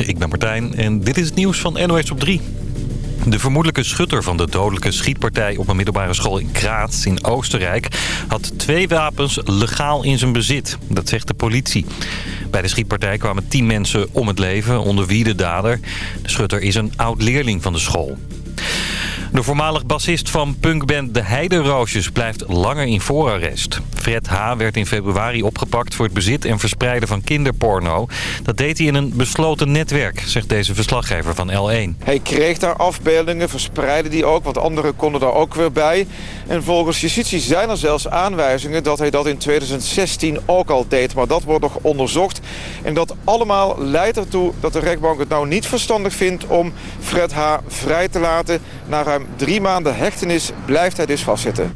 Ik ben Martijn en dit is het nieuws van NOS op 3. De vermoedelijke schutter van de dodelijke schietpartij op een middelbare school in Graz in Oostenrijk had twee wapens legaal in zijn bezit. Dat zegt de politie. Bij de schietpartij kwamen tien mensen om het leven, onder wie de dader. De schutter is een oud-leerling van de school. De voormalig bassist van punkband De Heideroosjes blijft langer in voorarrest. Fred H. werd in februari opgepakt voor het bezit en verspreiden van kinderporno. Dat deed hij in een besloten netwerk, zegt deze verslaggever van L1. Hij kreeg daar afbeeldingen, verspreidde die ook, want anderen konden daar ook weer bij. En volgens justitie zijn er zelfs aanwijzingen dat hij dat in 2016 ook al deed. Maar dat wordt nog onderzocht. En dat allemaal leidt ertoe dat de rechtbank het nou niet verstandig vindt om Fred H. vrij te laten. Na ruim drie maanden hechtenis blijft hij dus vastzitten.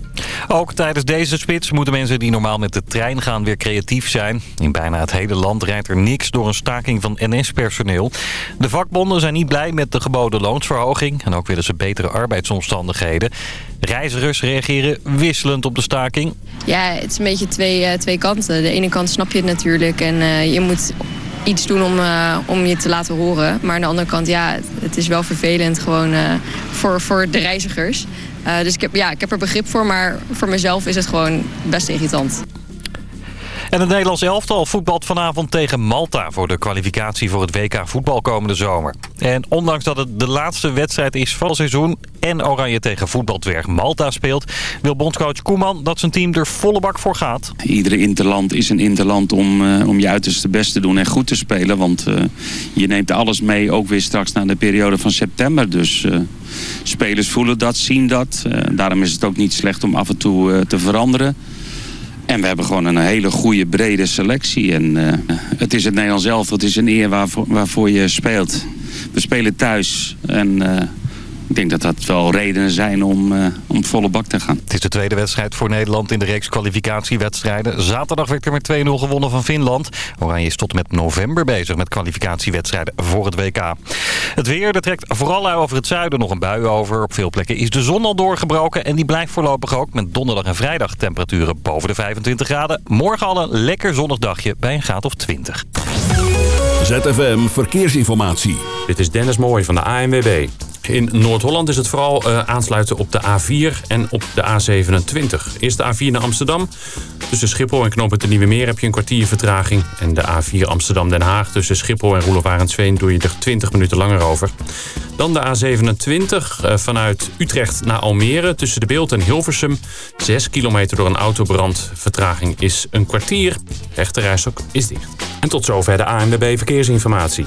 Ook tijdens deze spits moeten mensen die normaal met de trein gaan weer creatief zijn. In bijna het hele land rijdt er niks door een staking van NS-personeel. De vakbonden zijn niet blij met de geboden loonsverhoging. En ook willen ze betere arbeidsomstandigheden. Reizigers reageren wisselend op de staking. Ja, het is een beetje twee, uh, twee kanten. De ene kant snap je het natuurlijk en uh, je moet iets doen om, uh, om je te laten horen. Maar aan de andere kant, ja, het is wel vervelend gewoon voor, voor de reizigers. Uh, dus ik heb, ja, ik heb er begrip voor, maar voor mezelf is het gewoon best irritant. En het Nederlands elftal voetbalt vanavond tegen Malta... voor de kwalificatie voor het WK voetbal komende zomer. En ondanks dat het de laatste wedstrijd is van het seizoen... en Oranje tegen voetbaldwerg Malta speelt... wil bondscoach Koeman dat zijn team er volle bak voor gaat. Iedere interland is een interland om, uh, om je uiterste best te doen en goed te spelen. Want uh, je neemt alles mee, ook weer straks naar de periode van september. Dus... Uh, spelers voelen dat, zien dat. Daarom is het ook niet slecht om af en toe te veranderen. En we hebben gewoon een hele goede, brede selectie. En uh, het is het Nederlands elftal, het is een eer waarvoor, je speelt. We spelen thuis en ik denk dat dat wel redenen zijn om, uh, om volle bak te gaan. Het is de tweede wedstrijd voor Nederland in de reeks kwalificatiewedstrijden. Zaterdag werd er met 2-0 gewonnen van Finland. Oranje is tot met november bezig met kwalificatiewedstrijden voor het WK. Het weer, er trekt vooral over het zuiden nog een bui over. Op veel plekken is de zon al doorgebroken en die blijft voorlopig ook met donderdag en vrijdag temperaturen boven de 25 graden. Morgen al een lekker zonnig dagje bij een graad of 20. ZFM Verkeersinformatie. Dit is Dennis Mooij van de ANWB. In Noord-Holland is het vooral uh, aansluiten op de A4 en op de A27. Eerst de A4 naar Amsterdam. Tussen Schiphol en Knoopend de Nieuwe Meer heb je een kwartier vertraging. En de A4 Amsterdam-Den Haag tussen Schiphol en Roelof doe je er 20 minuten langer over. Dan de A27 uh, vanuit Utrecht naar Almere tussen de Beeld en Hilversum. 6 kilometer door een autobrand. Vertraging is een kwartier. Rechterrijstok is dicht. En tot zover de ANWB Verkeersinformatie.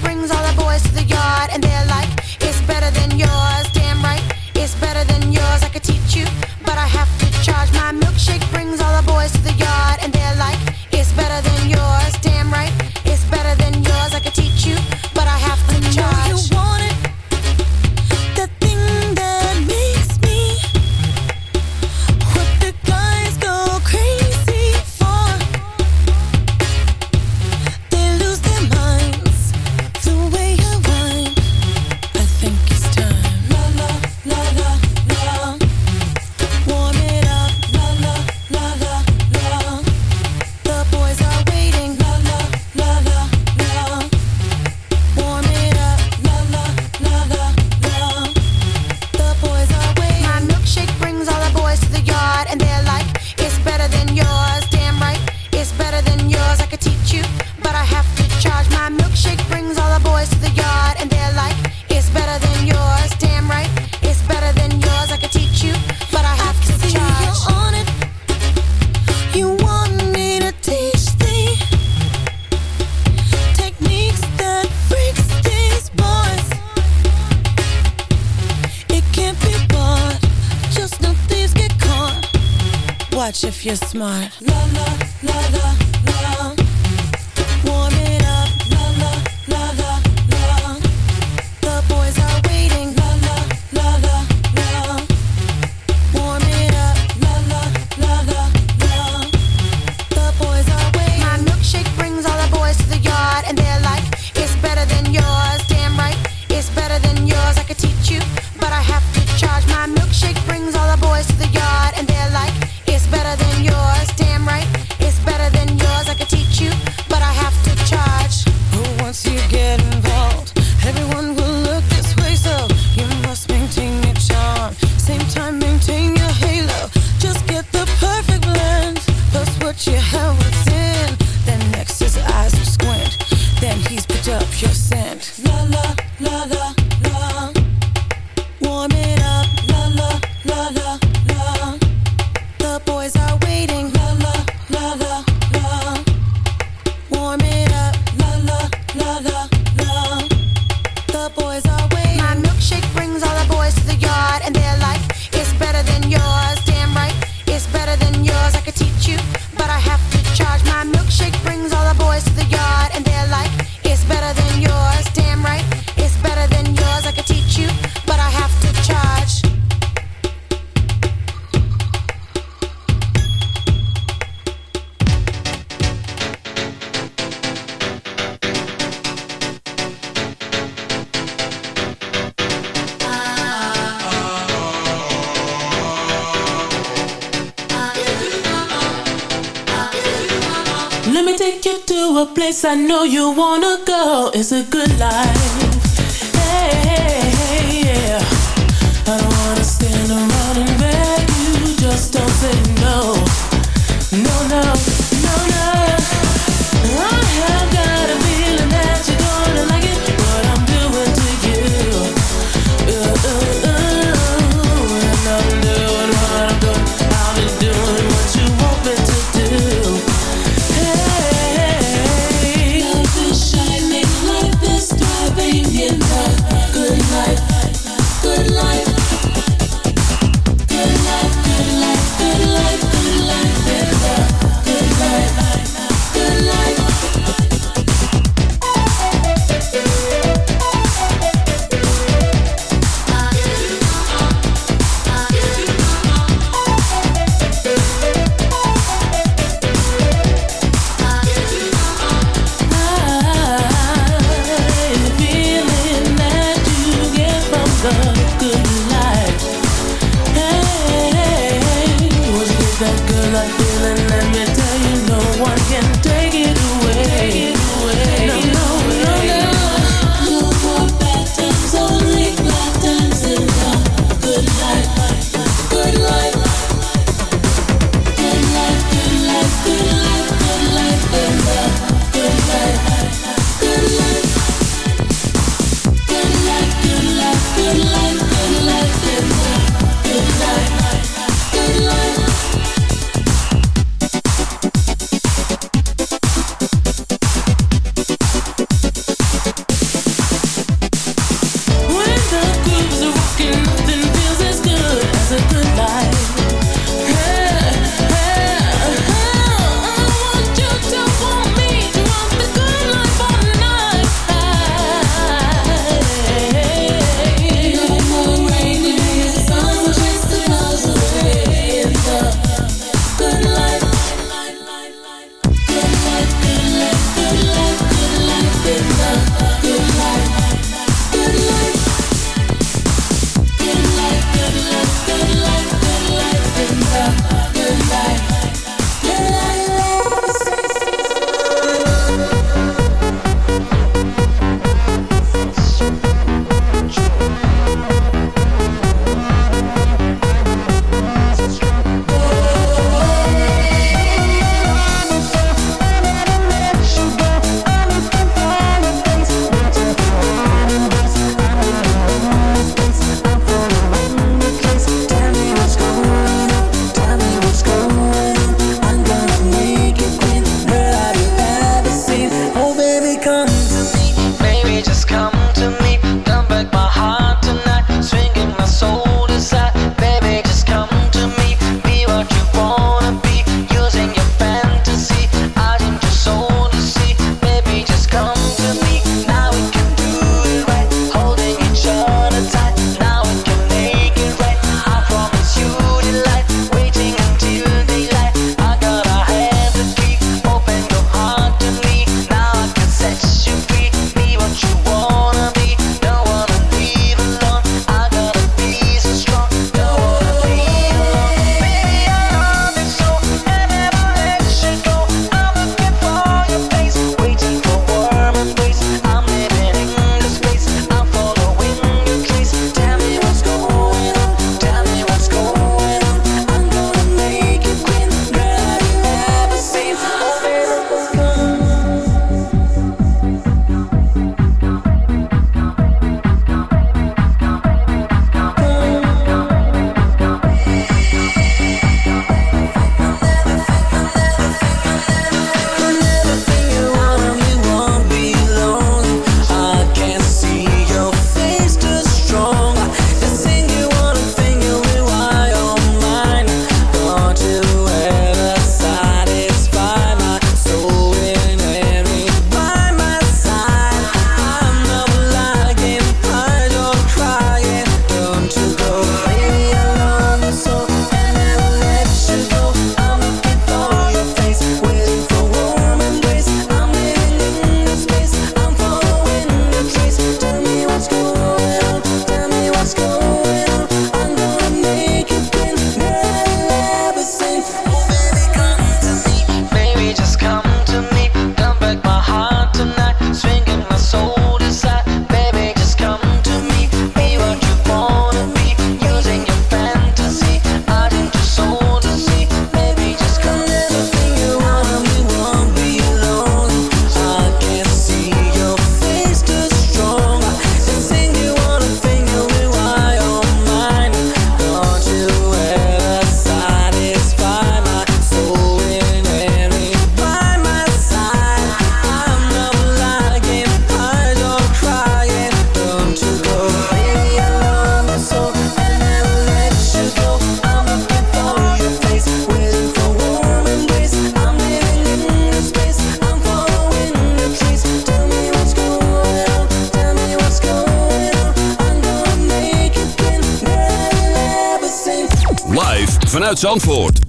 Zandvoort.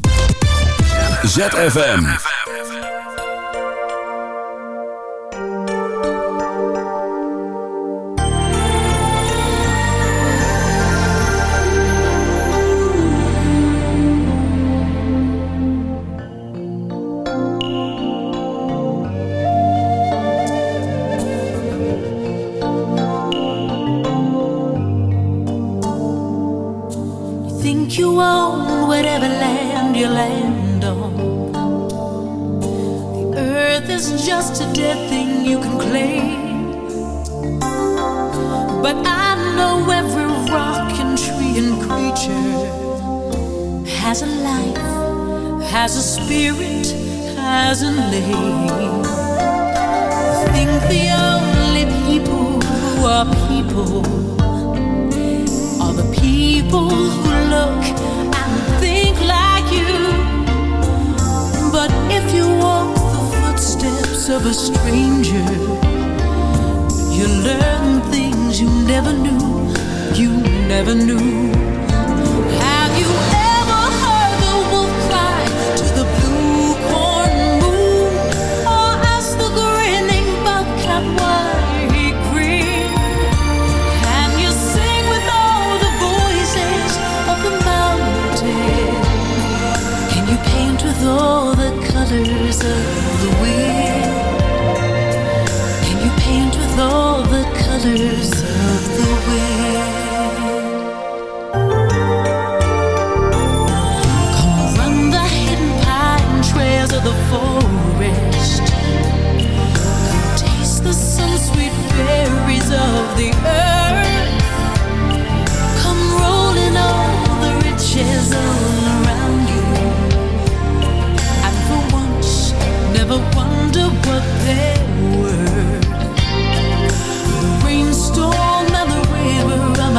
ZFM.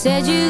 Said you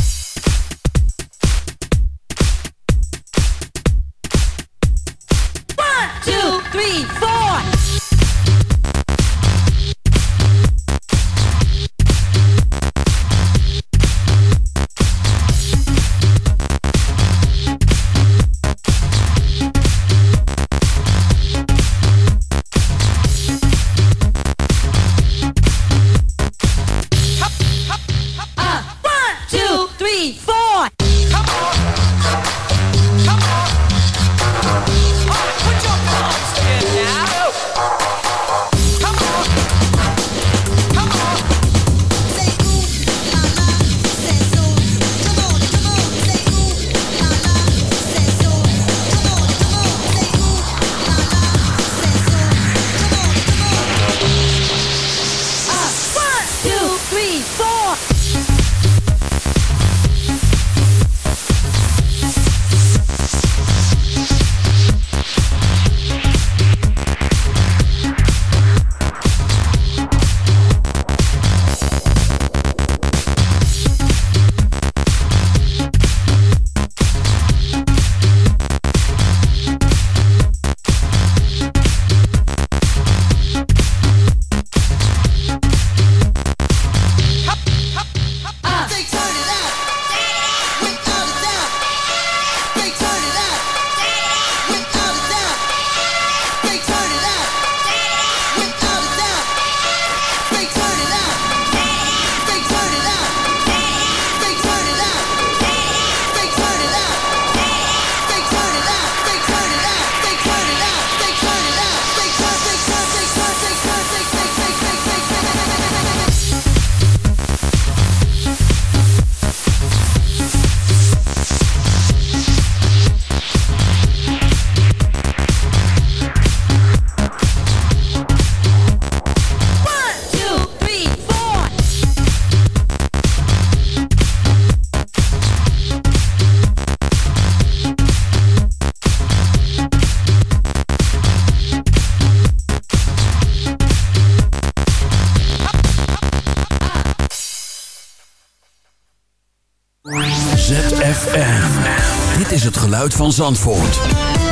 Van Zandvoort.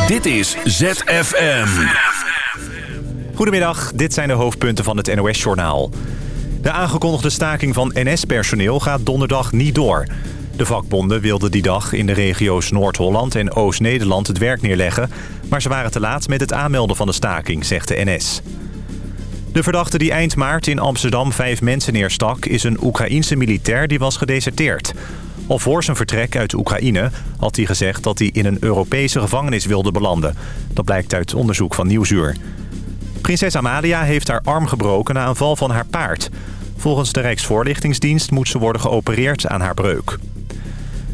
Dit is ZFM. Goedemiddag, dit zijn de hoofdpunten van het NOS-journaal. De aangekondigde staking van NS-personeel gaat donderdag niet door. De vakbonden wilden die dag in de regio's Noord-Holland en Oost-Nederland het werk neerleggen... maar ze waren te laat met het aanmelden van de staking, zegt de NS. De verdachte die eind maart in Amsterdam vijf mensen neerstak... is een Oekraïense militair die was gedeserteerd. Al voor zijn vertrek uit Oekraïne had hij gezegd dat hij in een Europese gevangenis wilde belanden. Dat blijkt uit onderzoek van Nieuwsuur. Prinses Amalia heeft haar arm gebroken na een val van haar paard. Volgens de Rijksvoorlichtingsdienst moet ze worden geopereerd aan haar breuk.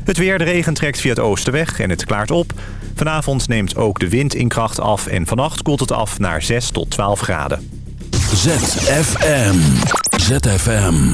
Het weer, de regen trekt via het oosten weg en het klaart op. Vanavond neemt ook de wind in kracht af en vannacht koelt het af naar 6 tot 12 graden. ZFM. ZFM.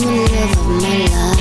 the love of my life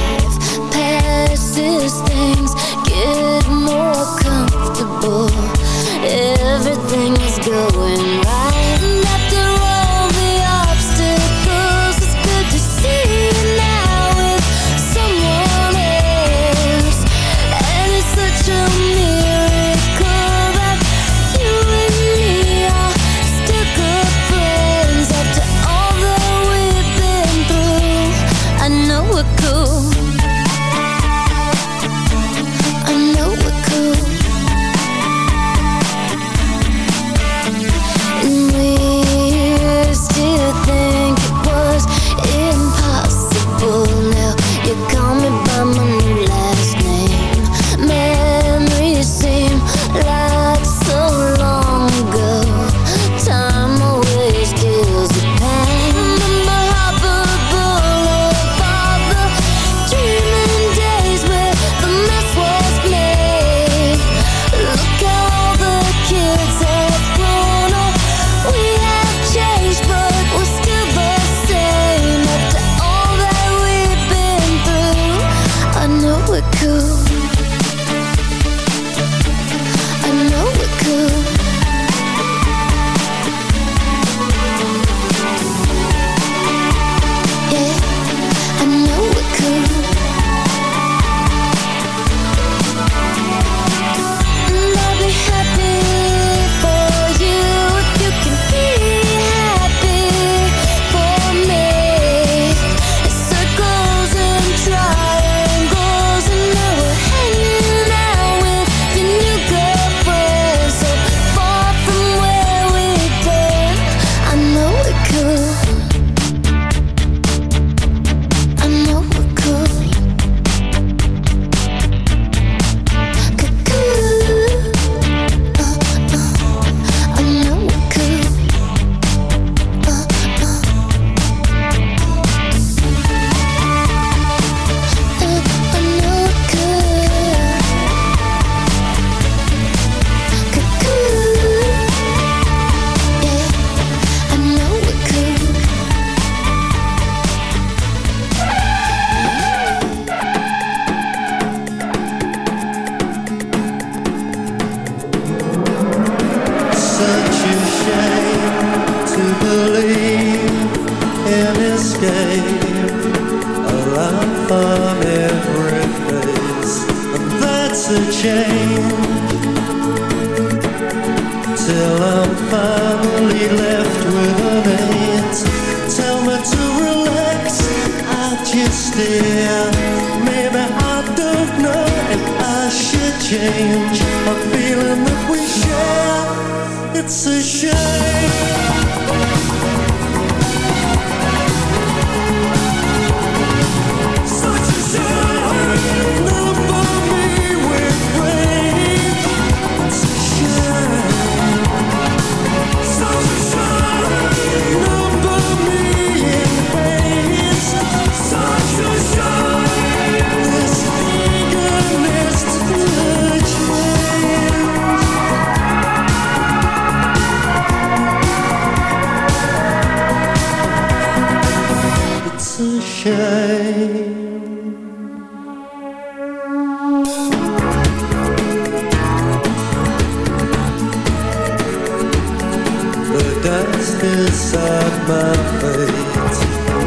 inside my.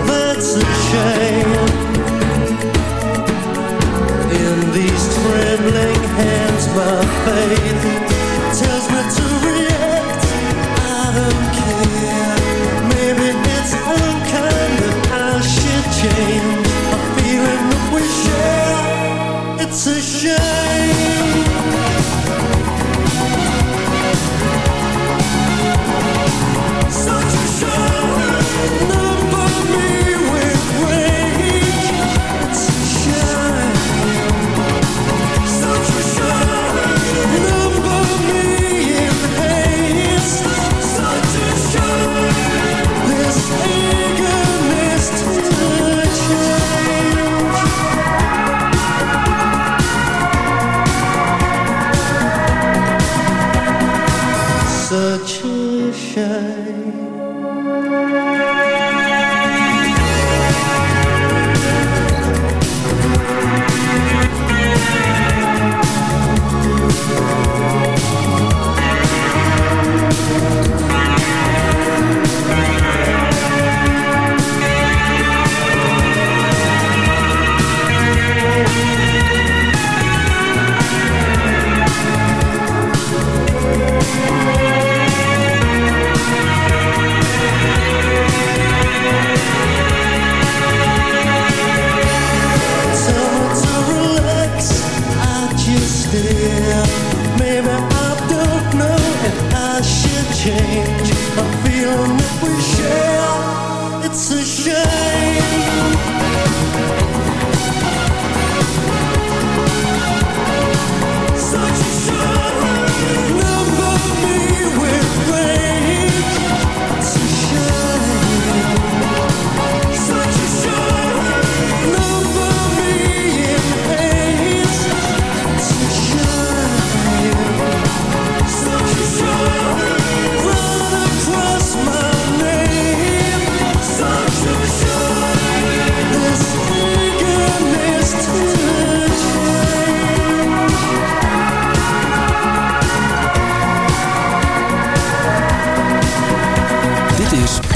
That's a shame. In these trembling hands, my face.